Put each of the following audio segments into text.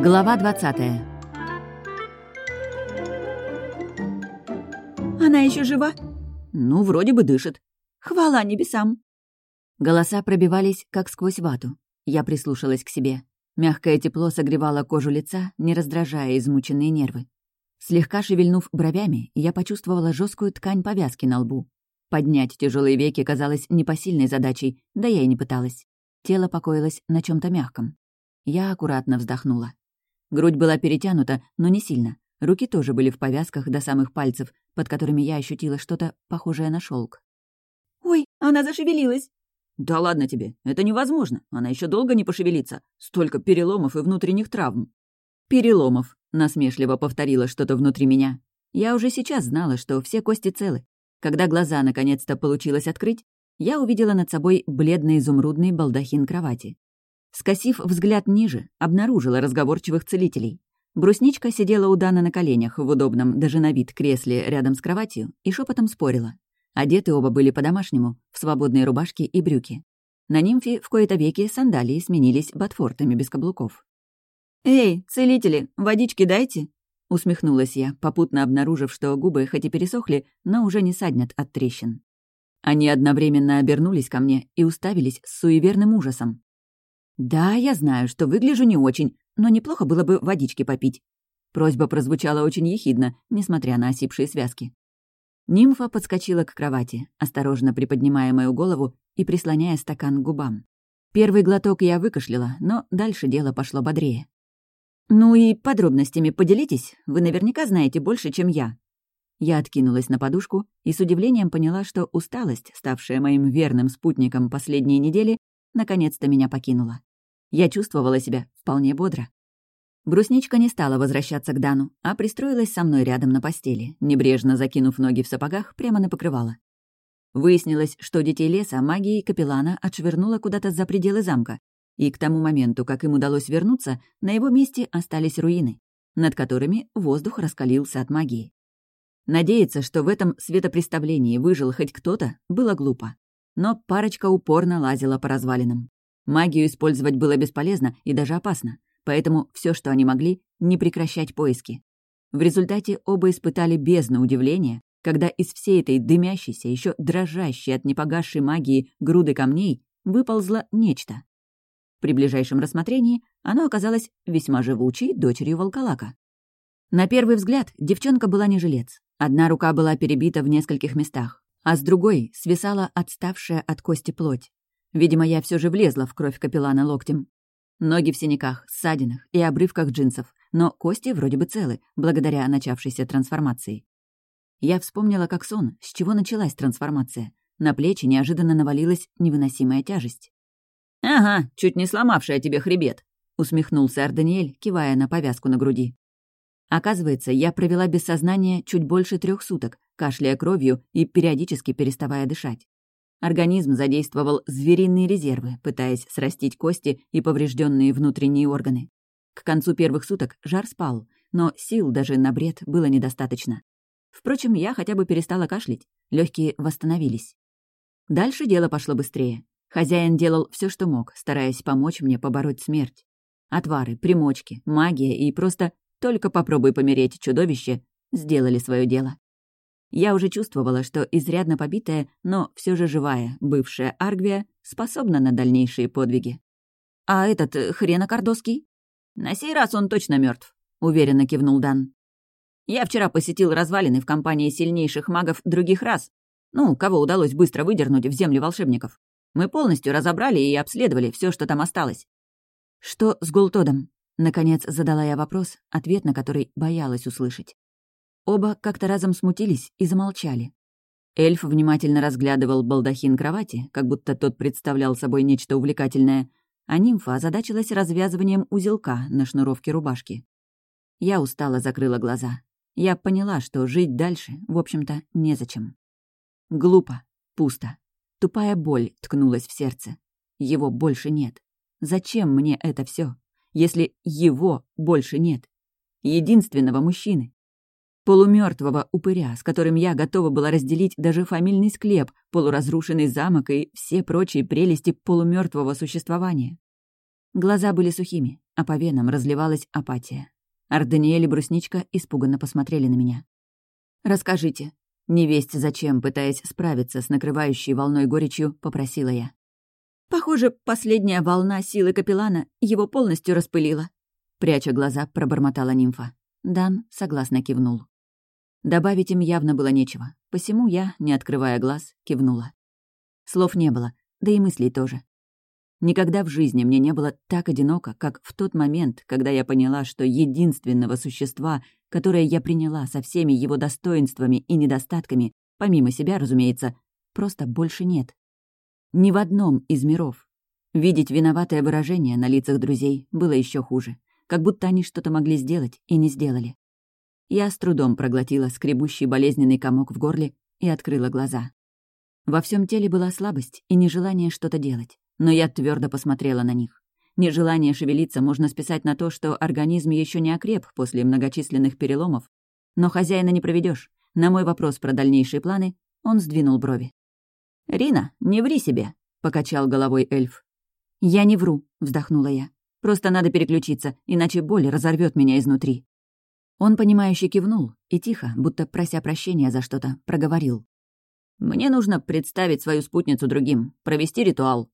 Глава 20 Она еще жива? Ну, вроде бы дышит. Хвала небесам. Голоса пробивались, как сквозь вату. Я прислушалась к себе. Мягкое тепло согревало кожу лица, не раздражая измученные нервы. Слегка шевельнув бровями, я почувствовала жесткую ткань повязки на лбу. Поднять тяжелые веки казалось непосильной задачей, да я и не пыталась. Тело покоилось на чем то мягком. Я аккуратно вздохнула. Грудь была перетянута, но не сильно. Руки тоже были в повязках до самых пальцев, под которыми я ощутила что-то похожее на шелк. «Ой, она зашевелилась!» «Да ладно тебе, это невозможно. Она еще долго не пошевелится. Столько переломов и внутренних травм». «Переломов», — насмешливо повторила что-то внутри меня. Я уже сейчас знала, что все кости целы. Когда глаза наконец-то получилось открыть, я увидела над собой бледно-изумрудный балдахин кровати. Скосив взгляд ниже, обнаружила разговорчивых целителей. Брусничка сидела у Дана на коленях в удобном, даже на вид, кресле рядом с кроватью и шепотом спорила. Одеты оба были по-домашнему, в свободные рубашки и брюки. На нимфе в кои-то веки сандалии сменились ботфортами без каблуков. «Эй, целители, водички дайте!» — усмехнулась я, попутно обнаружив, что губы хоть и пересохли, но уже не саднят от трещин. Они одновременно обернулись ко мне и уставились с суеверным ужасом. «Да, я знаю, что выгляжу не очень, но неплохо было бы водички попить». Просьба прозвучала очень ехидно, несмотря на осипшие связки. Нимфа подскочила к кровати, осторожно приподнимая мою голову и прислоняя стакан к губам. Первый глоток я выкашляла, но дальше дело пошло бодрее. «Ну и подробностями поделитесь, вы наверняка знаете больше, чем я». Я откинулась на подушку и с удивлением поняла, что усталость, ставшая моим верным спутником последние недели, наконец-то меня покинула. Я чувствовала себя вполне бодро. Брусничка не стала возвращаться к Дану, а пристроилась со мной рядом на постели, небрежно закинув ноги в сапогах прямо на покрывало. Выяснилось, что детей леса магией капеллана отшвырнула куда-то за пределы замка, и к тому моменту, как им удалось вернуться, на его месте остались руины, над которыми воздух раскалился от магии. Надеяться, что в этом светопреставлении выжил хоть кто-то, было глупо. Но парочка упорно лазила по развалинам. Магию использовать было бесполезно и даже опасно поэтому все, что они могли, не прекращать поиски. В результате оба испытали бездну удивления, когда из всей этой дымящейся, еще дрожащей от непогасшей магии груды камней выползло нечто. При ближайшем рассмотрении оно оказалось весьма живучей дочерью волколака. На первый взгляд девчонка была не жилец. Одна рука была перебита в нескольких местах, а с другой свисала отставшая от кости плоть. Видимо, я все же влезла в кровь капеллана локтем. Ноги в синяках, ссадинах и обрывках джинсов, но кости вроде бы целы, благодаря начавшейся трансформации. Я вспомнила как сон, с чего началась трансформация. На плечи неожиданно навалилась невыносимая тяжесть. «Ага, чуть не сломавшая тебе хребет», — усмехнулся Арданиэль, кивая на повязку на груди. Оказывается, я провела без сознания чуть больше трех суток, кашляя кровью и периодически переставая дышать. Организм задействовал звериные резервы, пытаясь срастить кости и поврежденные внутренние органы. К концу первых суток жар спал, но сил даже на бред было недостаточно. Впрочем, я хотя бы перестала кашлять, легкие восстановились. Дальше дело пошло быстрее. Хозяин делал все, что мог, стараясь помочь мне побороть смерть. Отвары, примочки, магия и просто «только попробуй помереть, чудовище» сделали свое дело. Я уже чувствовала, что изрядно побитая, но все же живая, бывшая Аргвия способна на дальнейшие подвиги. «А этот э, хренокордоский?» «На сей раз он точно мертв, уверенно кивнул Дан. «Я вчера посетил развалины в компании сильнейших магов других рас. Ну, кого удалось быстро выдернуть в земли волшебников. Мы полностью разобрали и обследовали все, что там осталось». «Что с Гултодом?» Наконец задала я вопрос, ответ на который боялась услышать. Оба как-то разом смутились и замолчали. Эльф внимательно разглядывал балдахин кровати, как будто тот представлял собой нечто увлекательное, а нимфа озадачилась развязыванием узелка на шнуровке рубашки. Я устало закрыла глаза. Я поняла, что жить дальше, в общем-то, незачем. Глупо, пусто. Тупая боль ткнулась в сердце. Его больше нет. Зачем мне это все, если его больше нет? Единственного мужчины, полумертвого упыря, с которым я готова была разделить даже фамильный склеп, полуразрушенный замок и все прочие прелести полумертвого существования. Глаза были сухими, а по венам разливалась апатия. Ардениэль и Брусничка испуганно посмотрели на меня. «Расскажите». Невесть зачем, пытаясь справиться с накрывающей волной горечью, попросила я. «Похоже, последняя волна силы капеллана его полностью распылила», Пряча глаза, пробормотала нимфа. Дан согласно кивнул. Добавить им явно было нечего, посему я, не открывая глаз, кивнула. Слов не было, да и мыслей тоже. Никогда в жизни мне не было так одиноко, как в тот момент, когда я поняла, что единственного существа, которое я приняла со всеми его достоинствами и недостатками, помимо себя, разумеется, просто больше нет. Ни в одном из миров. Видеть виноватое выражение на лицах друзей было еще хуже, как будто они что-то могли сделать и не сделали. Я с трудом проглотила скребущий болезненный комок в горле и открыла глаза. Во всем теле была слабость и нежелание что-то делать, но я твердо посмотрела на них. Нежелание шевелиться можно списать на то, что организм еще не окреп после многочисленных переломов, но хозяина не проведешь. На мой вопрос про дальнейшие планы он сдвинул брови. «Рина, не ври себе», — покачал головой эльф. «Я не вру», — вздохнула я. «Просто надо переключиться, иначе боль разорвет меня изнутри». Он, понимающе кивнул и тихо, будто прося прощения за что-то, проговорил. «Мне нужно представить свою спутницу другим, провести ритуал».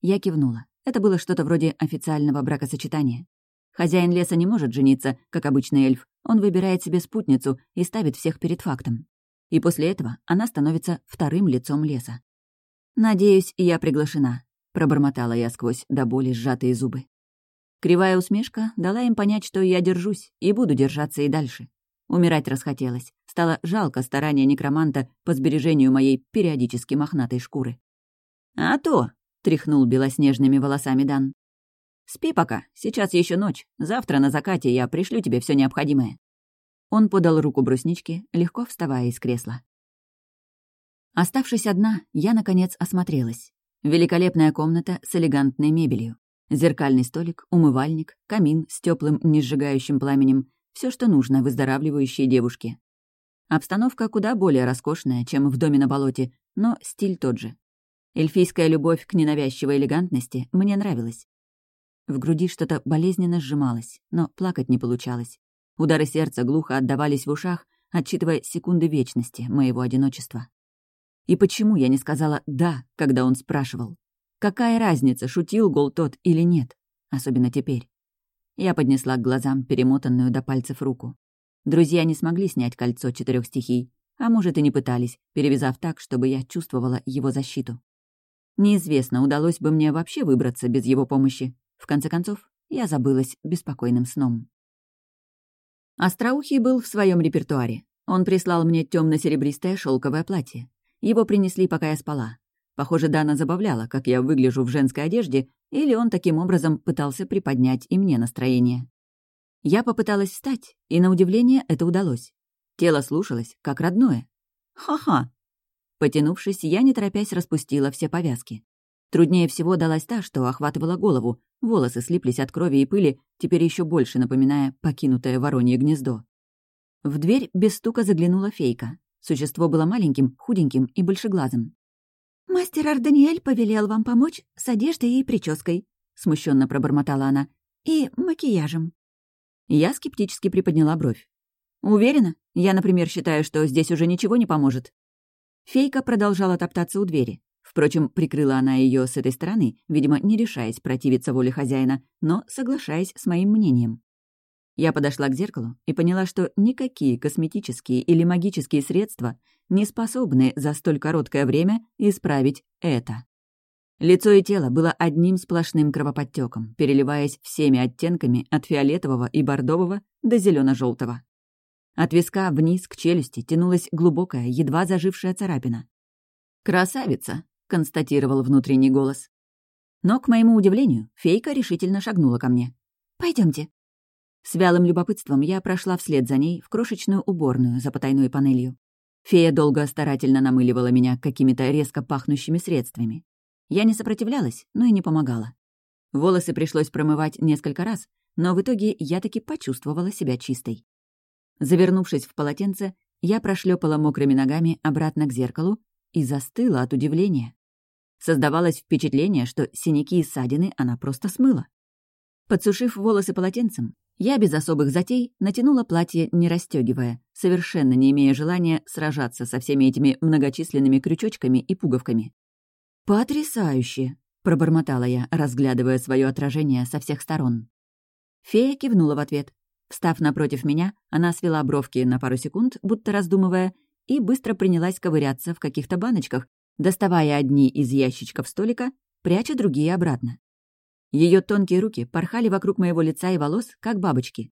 Я кивнула. Это было что-то вроде официального бракосочетания. Хозяин леса не может жениться, как обычный эльф. Он выбирает себе спутницу и ставит всех перед фактом. И после этого она становится вторым лицом леса. «Надеюсь, я приглашена», — пробормотала я сквозь до боли сжатые зубы. Кривая усмешка дала им понять, что я держусь и буду держаться и дальше. Умирать расхотелось. Стало жалко старания некроманта по сбережению моей периодически мохнатой шкуры. «А то!» — тряхнул белоснежными волосами Дан. «Спи пока, сейчас еще ночь. Завтра на закате я пришлю тебе все необходимое». Он подал руку брусничке, легко вставая из кресла. Оставшись одна, я, наконец, осмотрелась. Великолепная комната с элегантной мебелью. Зеркальный столик, умывальник, камин с теплым, несжигающим пламенем — все, что нужно выздоравливающей девушке. Обстановка куда более роскошная, чем в доме на болоте, но стиль тот же. Эльфийская любовь к ненавязчивой элегантности мне нравилась. В груди что-то болезненно сжималось, но плакать не получалось. Удары сердца глухо отдавались в ушах, отчитывая секунды вечности моего одиночества. И почему я не сказала «да», когда он спрашивал? Какая разница, шутил гол тот или нет? Особенно теперь. Я поднесла к глазам перемотанную до пальцев руку. Друзья не смогли снять кольцо четырех стихий, а может и не пытались, перевязав так, чтобы я чувствовала его защиту. Неизвестно, удалось бы мне вообще выбраться без его помощи. В конце концов, я забылась беспокойным сном. Остроухий был в своем репертуаре. Он прислал мне темно серебристое шелковое платье. Его принесли, пока я спала. Похоже, Дана забавляла, как я выгляжу в женской одежде, или он таким образом пытался приподнять и мне настроение. Я попыталась встать, и, на удивление, это удалось. Тело слушалось, как родное. Ха-ха! Потянувшись, я, не торопясь, распустила все повязки. Труднее всего далась та, что охватывала голову. Волосы слиплись от крови и пыли, теперь еще больше напоминая покинутое воронье гнездо. В дверь без стука заглянула фейка. Существо было маленьким, худеньким и большеглазым. «Мастер Арданиэль повелел вам помочь с одеждой и прической», — смущенно пробормотала она, — «и макияжем». Я скептически приподняла бровь. «Уверена? Я, например, считаю, что здесь уже ничего не поможет». Фейка продолжала топтаться у двери. Впрочем, прикрыла она ее с этой стороны, видимо, не решаясь противиться воле хозяина, но соглашаясь с моим мнением. Я подошла к зеркалу и поняла, что никакие косметические или магические средства не способны за столь короткое время исправить это. Лицо и тело было одним сплошным кровоподтеком, переливаясь всеми оттенками от фиолетового и бордового до зелено желтого От виска вниз к челюсти тянулась глубокая, едва зажившая царапина. «Красавица!» — констатировал внутренний голос. Но, к моему удивлению, фейка решительно шагнула ко мне. Пойдемте. С вялым любопытством я прошла вслед за ней в крошечную уборную за потайной панелью. Фея долго старательно намыливала меня какими-то резко пахнущими средствами. Я не сопротивлялась, но и не помогала. Волосы пришлось промывать несколько раз, но в итоге я таки почувствовала себя чистой. Завернувшись в полотенце, я прошлепала мокрыми ногами обратно к зеркалу и застыла от удивления. Создавалось впечатление, что синяки и ссадины она просто смыла. Подсушив волосы полотенцем, я без особых затей натянула платье, не расстегивая, совершенно не имея желания сражаться со всеми этими многочисленными крючочками и пуговками. «Потрясающе!» — пробормотала я, разглядывая свое отражение со всех сторон. Фея кивнула в ответ. Встав напротив меня, она свела бровки на пару секунд, будто раздумывая, и быстро принялась ковыряться в каких-то баночках, доставая одни из ящичков столика, пряча другие обратно. Ее тонкие руки порхали вокруг моего лица и волос, как бабочки.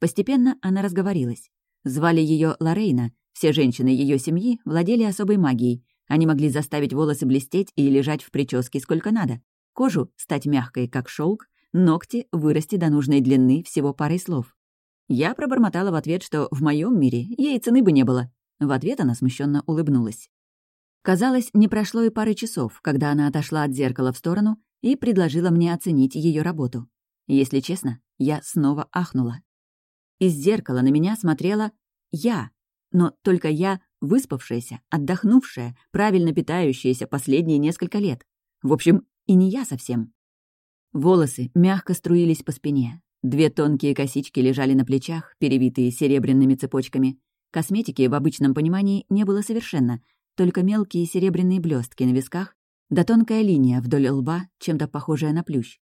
Постепенно она разговорилась. Звали ее Лорейна. Все женщины ее семьи владели особой магией. Они могли заставить волосы блестеть и лежать в прическе сколько надо. Кожу стать мягкой, как шелк, ногти вырасти до нужной длины всего парой слов. Я пробормотала в ответ, что в моем мире ей цены бы не было. В ответ она смущенно улыбнулась. Казалось, не прошло и пары часов, когда она отошла от зеркала в сторону и предложила мне оценить ее работу. Если честно, я снова ахнула. Из зеркала на меня смотрела я, но только я выспавшаяся, отдохнувшая, правильно питающаяся последние несколько лет. В общем, и не я совсем. Волосы мягко струились по спине. Две тонкие косички лежали на плечах, перевитые серебряными цепочками. Косметики в обычном понимании не было совершенно, только мелкие серебряные блестки на висках да тонкая линия вдоль лба, чем-то похожая на плющ.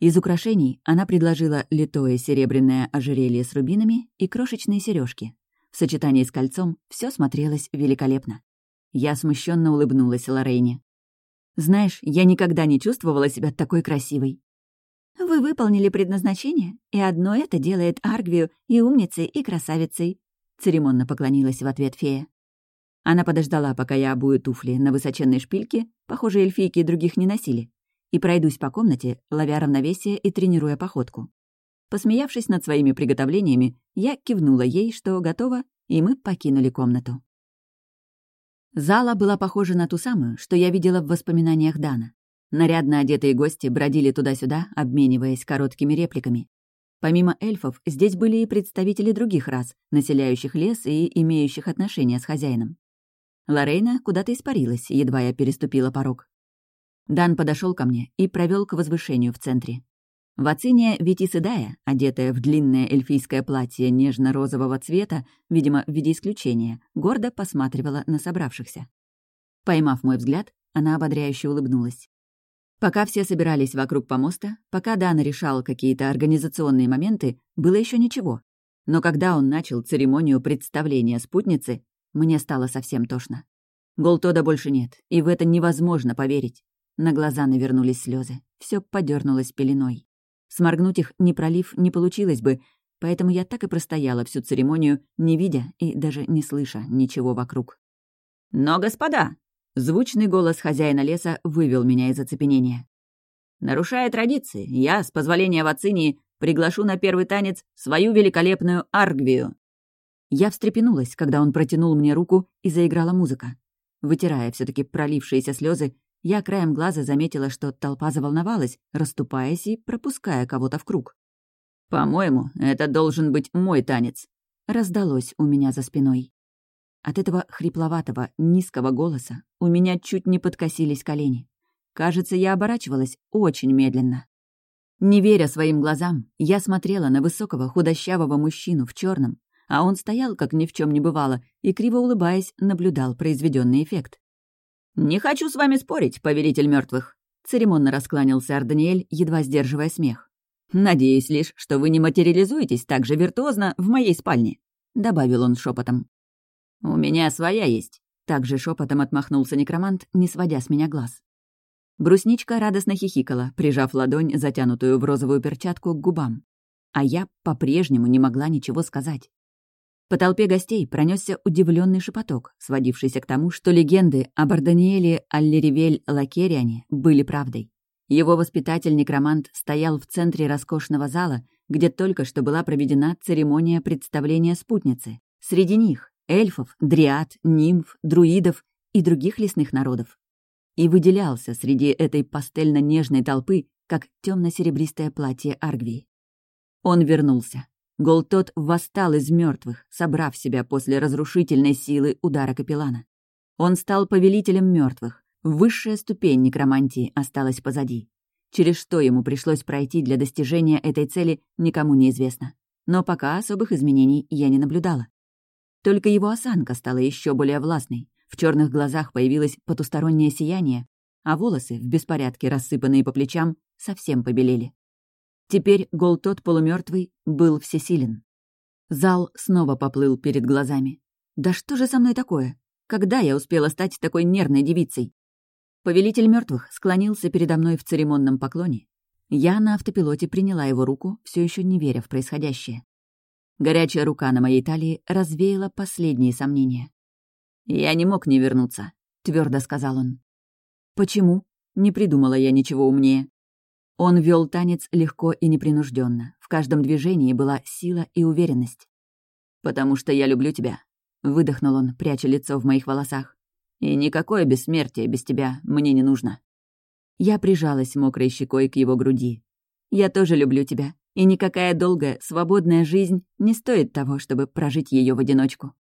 Из украшений она предложила литое серебряное ожерелье с рубинами и крошечные сережки. В сочетании с кольцом все смотрелось великолепно. Я смущенно улыбнулась Лорейне. «Знаешь, я никогда не чувствовала себя такой красивой». «Вы выполнили предназначение, и одно это делает Аргвию и умницей, и красавицей», — церемонно поклонилась в ответ фея. Она подождала, пока я обую туфли на высоченной шпильке, похоже, эльфийки других не носили, и пройдусь по комнате, ловя равновесие и тренируя походку. Посмеявшись над своими приготовлениями, я кивнула ей, что готова, и мы покинули комнату. Зала была похожа на ту самую, что я видела в воспоминаниях Дана. Нарядно одетые гости бродили туда-сюда, обмениваясь короткими репликами. Помимо эльфов, здесь были и представители других рас, населяющих лес и имеющих отношения с хозяином. Лорейна куда-то испарилась, едва я переступила порог. Дан подошел ко мне и провел к возвышению в центре. Вациния Витисидая, одетая в длинное эльфийское платье нежно-розового цвета, видимо, в виде исключения, гордо посматривала на собравшихся. Поймав мой взгляд, она ободряюще улыбнулась. Пока все собирались вокруг помоста, пока Дан решал какие-то организационные моменты, было еще ничего. Но когда он начал церемонию представления спутницы, мне стало совсем тошно. Голтода больше нет, и в это невозможно поверить. На глаза навернулись слезы, все подернулось пеленой. Сморгнуть их, не пролив, не получилось бы, поэтому я так и простояла всю церемонию, не видя и даже не слыша ничего вокруг. «Но, господа!» — звучный голос хозяина леса вывел меня из оцепенения. «Нарушая традиции, я, с позволения Вацинии, приглашу на первый танец свою великолепную Аргвию». Я встрепенулась, когда он протянул мне руку и заиграла музыка. Вытирая все таки пролившиеся слезы, я краем глаза заметила, что толпа заволновалась, расступаясь и пропуская кого-то в круг. «По-моему, это должен быть мой танец», — раздалось у меня за спиной. От этого хрипловатого, низкого голоса у меня чуть не подкосились колени. Кажется, я оборачивалась очень медленно. Не веря своим глазам, я смотрела на высокого худощавого мужчину в черном, а он стоял, как ни в чем не бывало, и, криво улыбаясь, наблюдал произведенный эффект. «Не хочу с вами спорить, повелитель мертвых, церемонно раскланялся Арданиэль, едва сдерживая смех. «Надеюсь лишь, что вы не материализуетесь так же виртуозно в моей спальне», — добавил он шепотом. «У меня своя есть», — также шепотом отмахнулся некромант, не сводя с меня глаз. Брусничка радостно хихикала, прижав ладонь, затянутую в розовую перчатку, к губам. А я по-прежнему не могла ничего сказать. По толпе гостей пронесся удивленный шепоток, сводившийся к тому, что легенды об Арданиэле Аллеривель Лакериане были правдой. Его воспитатель-некромант стоял в центре роскошного зала, где только что была проведена церемония представления спутницы. Среди них — эльфов, дриад, нимф, друидов и других лесных народов. И выделялся среди этой пастельно-нежной толпы, как темно серебристое платье Аргвии. Он вернулся. Голтот восстал из мертвых, собрав себя после разрушительной силы удара капеллана. Он стал повелителем мертвых. Высшая ступень некромантии осталась позади. Через что ему пришлось пройти для достижения этой цели, никому не известно. Но пока особых изменений я не наблюдала. Только его осанка стала еще более властной. В черных глазах появилось потустороннее сияние, а волосы, в беспорядке рассыпанные по плечам, совсем побелели. Теперь гол тот полумертвый был всесилен. Зал снова поплыл перед глазами. «Да что же со мной такое? Когда я успела стать такой нервной девицей?» Повелитель мертвых склонился передо мной в церемонном поклоне. Я на автопилоте приняла его руку, все еще не веря в происходящее. Горячая рука на моей талии развеяла последние сомнения. «Я не мог не вернуться», — твердо сказал он. «Почему?» — не придумала я ничего умнее. Он вел танец легко и непринужденно. В каждом движении была сила и уверенность. «Потому что я люблю тебя», — выдохнул он, пряча лицо в моих волосах. «И никакое бессмертие без тебя мне не нужно». Я прижалась мокрой щекой к его груди. «Я тоже люблю тебя, и никакая долгая, свободная жизнь не стоит того, чтобы прожить ее в одиночку».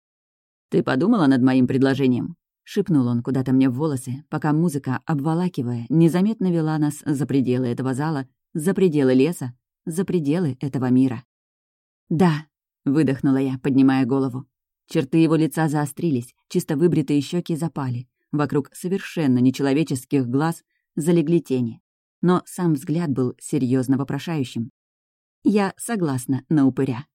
«Ты подумала над моим предложением?» — шепнул он куда-то мне в волосы, пока музыка, обволакивая, незаметно вела нас за пределы этого зала, за пределы леса, за пределы этого мира. «Да», — выдохнула я, поднимая голову. Черты его лица заострились, чисто выбритые щеки запали. Вокруг совершенно нечеловеческих глаз залегли тени. Но сам взгляд был серьезно вопрошающим. «Я согласна на упыря».